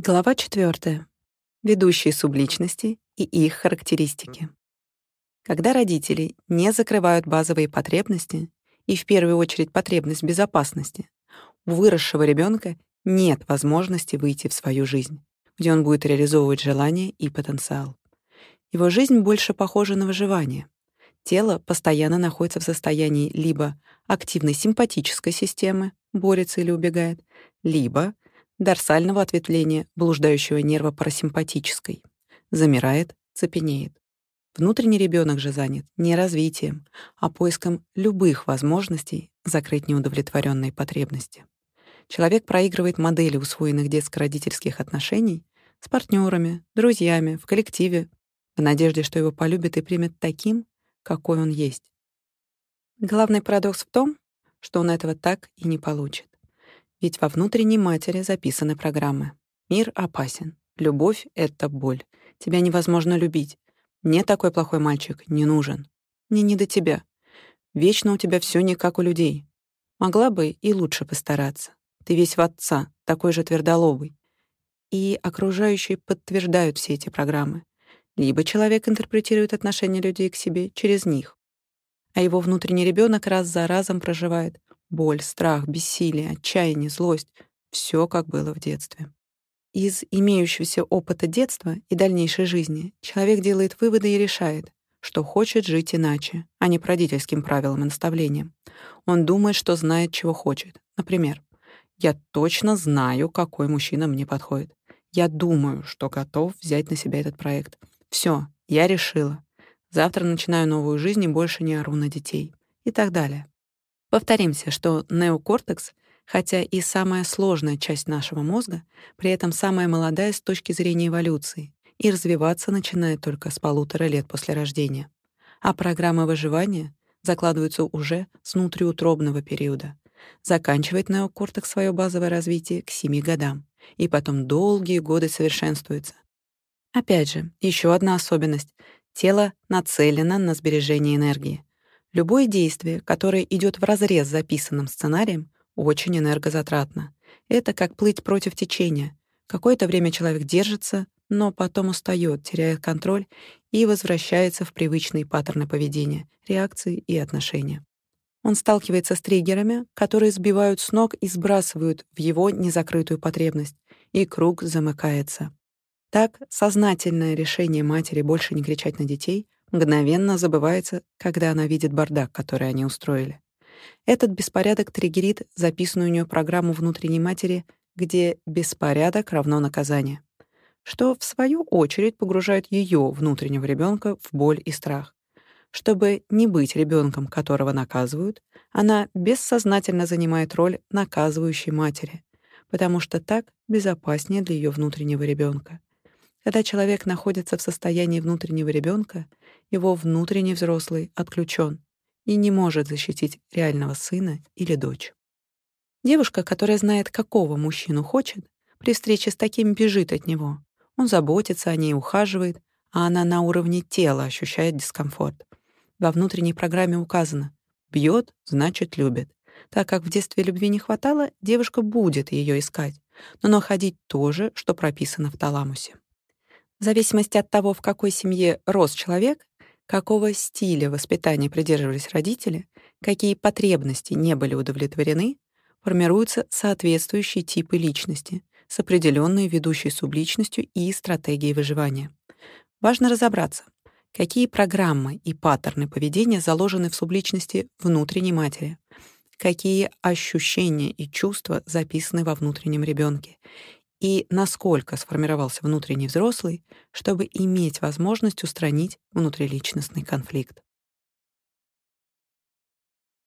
Глава 4. Ведущие субличности и их характеристики. Когда родители не закрывают базовые потребности, и в первую очередь потребность безопасности, у выросшего ребенка нет возможности выйти в свою жизнь, где он будет реализовывать желания и потенциал. Его жизнь больше похожа на выживание. Тело постоянно находится в состоянии либо активной симпатической системы, борется или убегает, либо — дорсального ответвления блуждающего нерва парасимпатической. Замирает, цепенеет. Внутренний ребенок же занят не развитием, а поиском любых возможностей закрыть неудовлетворенные потребности. Человек проигрывает модели усвоенных детско-родительских отношений с партнерами, друзьями, в коллективе, в надежде, что его полюбят и примет таким, какой он есть. Главный парадокс в том, что он этого так и не получит. Ведь во внутренней матери записаны программы. Мир опасен. Любовь — это боль. Тебя невозможно любить. Мне такой плохой мальчик не нужен. Мне не до тебя. Вечно у тебя все не как у людей. Могла бы и лучше постараться. Ты весь в отца, такой же твердолобый. И окружающие подтверждают все эти программы. Либо человек интерпретирует отношения людей к себе через них, а его внутренний ребенок раз за разом проживает Боль, страх, бессилие, отчаяние, злость — все как было в детстве. Из имеющегося опыта детства и дальнейшей жизни человек делает выводы и решает, что хочет жить иначе, а не по родительским правилам и наставлениям. Он думает, что знает, чего хочет. Например, «Я точно знаю, какой мужчина мне подходит. Я думаю, что готов взять на себя этот проект. Все, я решила. Завтра начинаю новую жизнь и больше не ору на детей». И так далее. Повторимся, что неокортекс, хотя и самая сложная часть нашего мозга, при этом самая молодая с точки зрения эволюции и развиваться начинает только с полутора лет после рождения. А программы выживания закладываются уже с внутриутробного периода. Заканчивает неокортекс свое базовое развитие к 7 годам и потом долгие годы совершенствуется. Опять же, еще одна особенность. Тело нацелено на сбережение энергии. Любое действие, которое идет вразрез с записанным сценарием, очень энергозатратно. Это как плыть против течения. Какое-то время человек держится, но потом устает, теряет контроль и возвращается в привычные паттерны поведения, реакции и отношения. Он сталкивается с триггерами, которые сбивают с ног и сбрасывают в его незакрытую потребность, и круг замыкается. Так, сознательное решение матери больше не кричать на детей мгновенно забывается, когда она видит бардак, который они устроили. Этот беспорядок триггерит записанную у нее программу внутренней матери, где беспорядок равно наказание, что в свою очередь погружает ее внутреннего ребенка в боль и страх. Чтобы не быть ребенком, которого наказывают, она бессознательно занимает роль наказывающей матери, потому что так безопаснее для ее внутреннего ребенка. Когда человек находится в состоянии внутреннего ребенка, его внутренний взрослый отключен и не может защитить реального сына или дочь. Девушка, которая знает, какого мужчину хочет, при встрече с таким бежит от него. Он заботится о ней, ухаживает, а она на уровне тела ощущает дискомфорт. Во внутренней программе указано «бьет, значит, любит». Так как в детстве любви не хватало, девушка будет ее искать, но находить то же, что прописано в таламусе. В зависимости от того, в какой семье рос человек, какого стиля воспитания придерживались родители, какие потребности не были удовлетворены, формируются соответствующие типы личности с определенной ведущей субличностью и стратегией выживания. Важно разобраться, какие программы и паттерны поведения заложены в субличности внутренней матери, какие ощущения и чувства записаны во внутреннем ребенке, и насколько сформировался внутренний взрослый, чтобы иметь возможность устранить внутриличностный конфликт.